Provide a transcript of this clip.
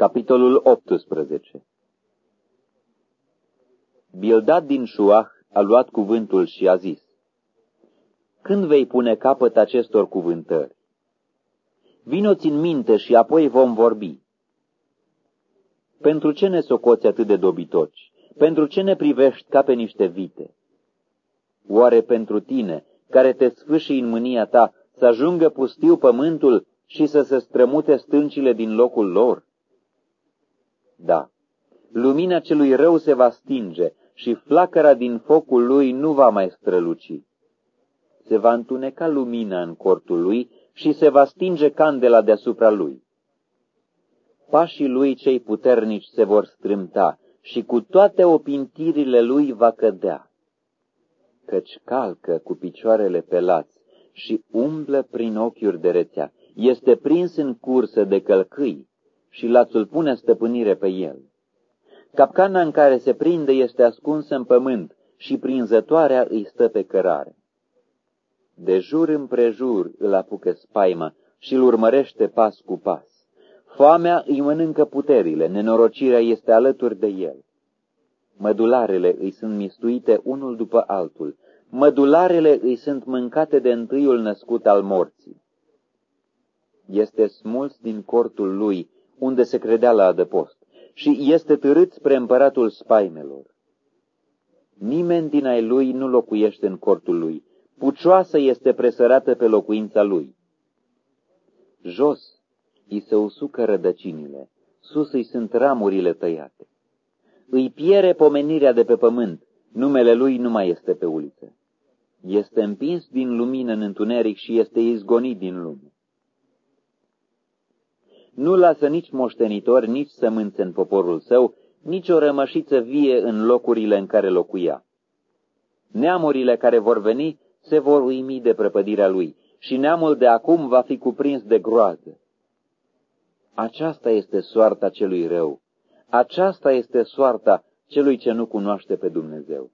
Capitolul 18 Bildad din Șuah a luat cuvântul și a zis, Când vei pune capăt acestor cuvântări? Vino-ți în minte și apoi vom vorbi. Pentru ce ne socoți atât de dobitoci? Pentru ce ne privești ca pe niște vite? Oare pentru tine, care te sfâșii în mânia ta, să ajungă pustiu pământul și să se strămute stâncile din locul lor? Da, lumina celui rău se va stinge și flacăra din focul lui nu va mai străluci. Se va întuneca lumina în cortul lui și se va stinge candela deasupra lui. Pașii lui cei puternici se vor strâmta și cu toate opintirile lui va cădea, căci calcă cu picioarele pe lați și umblă prin ochiuri de rețea, este prins în cursă de călcâi și lațul pune stăpânire pe el. Capcana în care se prinde este ascunsă în pământ și prinzătoarea îi stă pe cărare. De jur împrejur îl apucă spaima și îl urmărește pas cu pas. Foamea îi mănâncă puterile, nenorocirea este alături de el. Mădularele îi sunt mistuite unul după altul, mădularele îi sunt mâncate de întâiul născut al morții. Este smuls din cortul lui, unde se credea la adăpost, și este târât spre împăratul spaimelor. Nimeni din ai lui nu locuiește în cortul lui, pucioasă este presărată pe locuința lui. Jos îi se usucă rădăcinile, sus îi sunt ramurile tăiate. Îi piere pomenirea de pe pământ, numele lui nu mai este pe uliță. Este împins din lumină în întuneric și este izgonit din lume. Nu lasă nici moștenitori, nici sămânțe în poporul său, nici o rămășiță vie în locurile în care locuia. Neamurile care vor veni se vor uimi de prăpădirea lui și neamul de acum va fi cuprins de groază. Aceasta este soarta celui rău, aceasta este soarta celui ce nu cunoaște pe Dumnezeu.